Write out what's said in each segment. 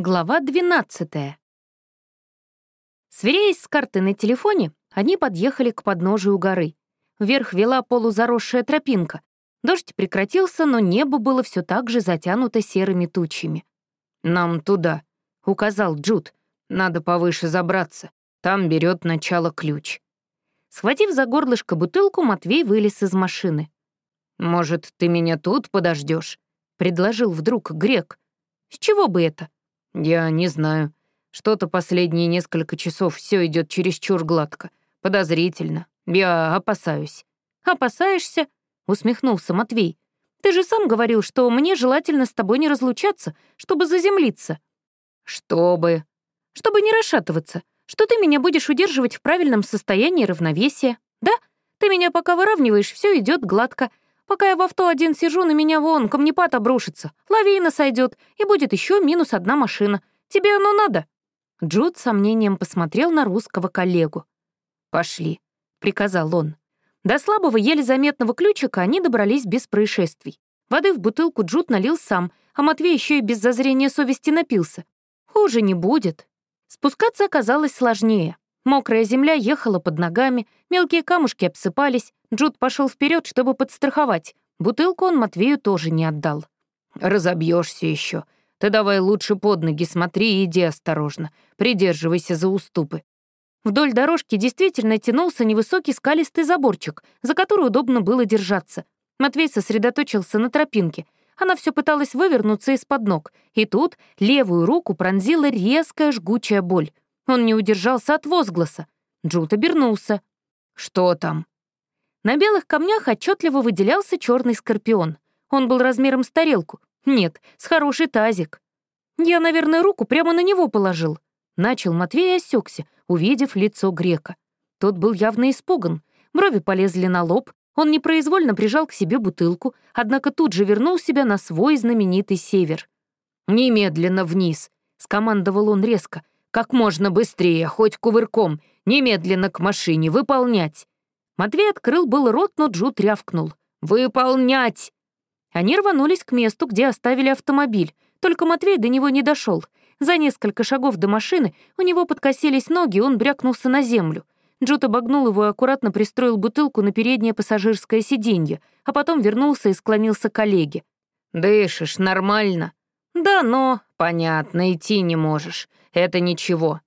Глава 12. Сверяясь с картой на телефоне, они подъехали к подножию горы. Вверх вела полузаросшая тропинка. Дождь прекратился, но небо было все так же затянуто серыми тучами. «Нам туда», — указал Джуд. «Надо повыше забраться. Там берет начало ключ». Схватив за горлышко бутылку, Матвей вылез из машины. «Может, ты меня тут подождешь? предложил вдруг Грек. «С чего бы это?» «Я не знаю. Что-то последние несколько часов все идет чересчур гладко. Подозрительно. Я опасаюсь». «Опасаешься?» — усмехнулся Матвей. «Ты же сам говорил, что мне желательно с тобой не разлучаться, чтобы заземлиться». «Чтобы...» «Чтобы не расшатываться. Что ты меня будешь удерживать в правильном состоянии равновесия. Да? Ты меня пока выравниваешь, все идет гладко. Пока я в авто один сижу, на меня вон камнепад обрушится, лавина сойдет, и будет еще минус одна машина. Тебе оно надо?» Джуд с сомнением посмотрел на русского коллегу. «Пошли», — приказал он. До слабого, еле заметного ключика они добрались без происшествий. Воды в бутылку Джуд налил сам, а Матвей еще и без зазрения совести напился. Хуже не будет. Спускаться оказалось сложнее. Мокрая земля ехала под ногами, мелкие камушки обсыпались. Джуд пошел вперед, чтобы подстраховать. Бутылку он Матвею тоже не отдал. Разобьешься еще. Ты давай лучше под ноги смотри и иди осторожно. Придерживайся за уступы. Вдоль дорожки действительно тянулся невысокий скалистый заборчик, за который удобно было держаться. Матвей сосредоточился на тропинке. Она все пыталась вывернуться из-под ног, и тут левую руку пронзила резкая жгучая боль. Он не удержался от возгласа. Джут обернулся. «Что там?» На белых камнях отчетливо выделялся черный скорпион. Он был размером с тарелку. Нет, с хороший тазик. Я, наверное, руку прямо на него положил. Начал Матвей осекся, увидев лицо грека. Тот был явно испуган. Брови полезли на лоб, он непроизвольно прижал к себе бутылку, однако тут же вернул себя на свой знаменитый север. «Немедленно вниз», — скомандовал он резко. Как можно быстрее, хоть кувырком, немедленно к машине, выполнять. Матвей открыл был рот, но Джуд рявкнул. «Выполнять!» Они рванулись к месту, где оставили автомобиль. Только Матвей до него не дошел. За несколько шагов до машины у него подкосились ноги, и он брякнулся на землю. Джуд обогнул его и аккуратно пристроил бутылку на переднее пассажирское сиденье, а потом вернулся и склонился к коллеге. «Дышишь нормально?» «Да, но...» «Понятно, идти не можешь. Это ничего».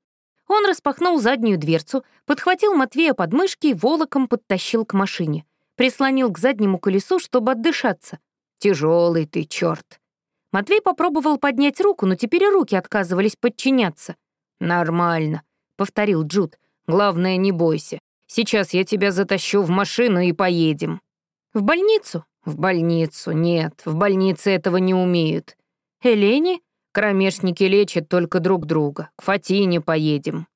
Он распахнул заднюю дверцу, подхватил Матвея под мышки и волоком подтащил к машине. Прислонил к заднему колесу, чтобы отдышаться. Тяжелый ты, черт. Матвей попробовал поднять руку, но теперь и руки отказывались подчиняться. «Нормально», — повторил Джуд. «Главное, не бойся. Сейчас я тебя затащу в машину и поедем». «В больницу?» «В больницу, нет, в больнице этого не умеют». «Элене?» Кромешники лечат только друг друга. К Фатине поедем».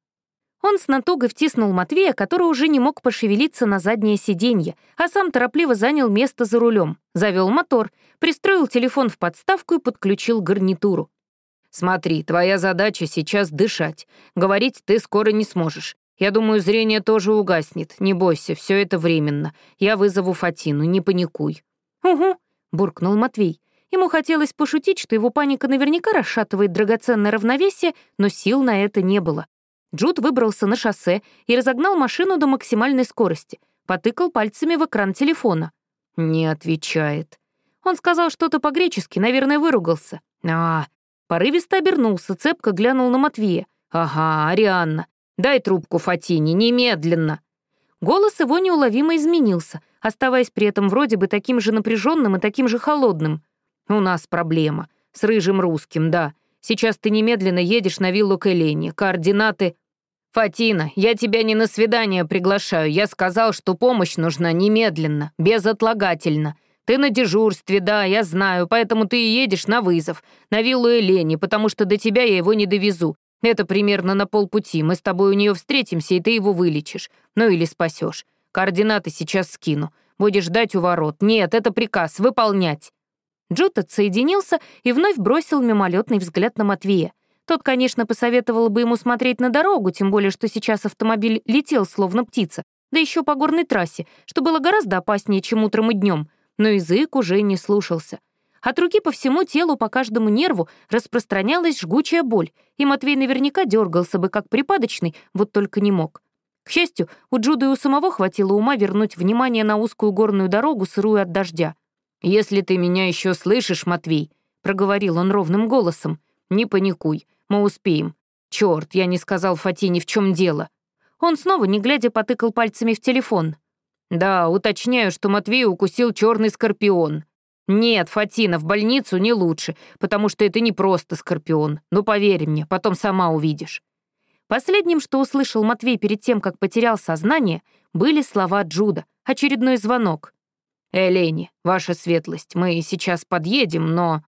Он с натугой втиснул Матвея, который уже не мог пошевелиться на заднее сиденье, а сам торопливо занял место за рулем, завел мотор, пристроил телефон в подставку и подключил гарнитуру. «Смотри, твоя задача сейчас дышать. Говорить ты скоро не сможешь. Я думаю, зрение тоже угаснет. Не бойся, все это временно. Я вызову Фатину, не паникуй». «Угу», — буркнул Матвей. Ему хотелось пошутить, что его паника наверняка расшатывает драгоценное равновесие, но сил на это не было. Джуд выбрался на шоссе и разогнал машину до максимальной скорости, потыкал пальцами в экран телефона. «Не отвечает». Он сказал что-то по-гречески, наверное, выругался. «А...» Порывисто обернулся, цепко глянул на Матвея. «Ага, Арианна, дай трубку Фатине, немедленно!» Голос его неуловимо изменился, оставаясь при этом вроде бы таким же напряженным и таким же холодным. «У нас проблема. С рыжим русским, да. Сейчас ты немедленно едешь на виллу к Элене. Координаты...» «Фатина, я тебя не на свидание приглашаю. Я сказал, что помощь нужна немедленно, безотлагательно. Ты на дежурстве, да, я знаю, поэтому ты и едешь на вызов, на виллу Элени, потому что до тебя я его не довезу. Это примерно на полпути. Мы с тобой у нее встретимся, и ты его вылечишь. Ну или спасешь. Координаты сейчас скину. Будешь ждать у ворот. Нет, это приказ. Выполнять. Джуд отсоединился и вновь бросил мимолетный взгляд на Матвея. Тот, конечно, посоветовал бы ему смотреть на дорогу, тем более, что сейчас автомобиль летел, словно птица, да еще по горной трассе, что было гораздо опаснее, чем утром и днем, но язык уже не слушался. От руки по всему телу, по каждому нерву распространялась жгучая боль, и Матвей наверняка дергался бы как припадочный, вот только не мог. К счастью, у Джуда и у самого хватило ума вернуть внимание на узкую горную дорогу, сырую от дождя. «Если ты меня еще слышишь, Матвей», — проговорил он ровным голосом, — «не паникуй, мы успеем. Черт, я не сказал Фатине, в чем дело». Он снова, не глядя, потыкал пальцами в телефон. «Да, уточняю, что Матвей укусил черный скорпион. Нет, Фатина, в больницу не лучше, потому что это не просто скорпион. Ну, поверь мне, потом сама увидишь». Последним, что услышал Матвей перед тем, как потерял сознание, были слова Джуда, очередной звонок. «Элени, ваша светлость, мы сейчас подъедем, но...»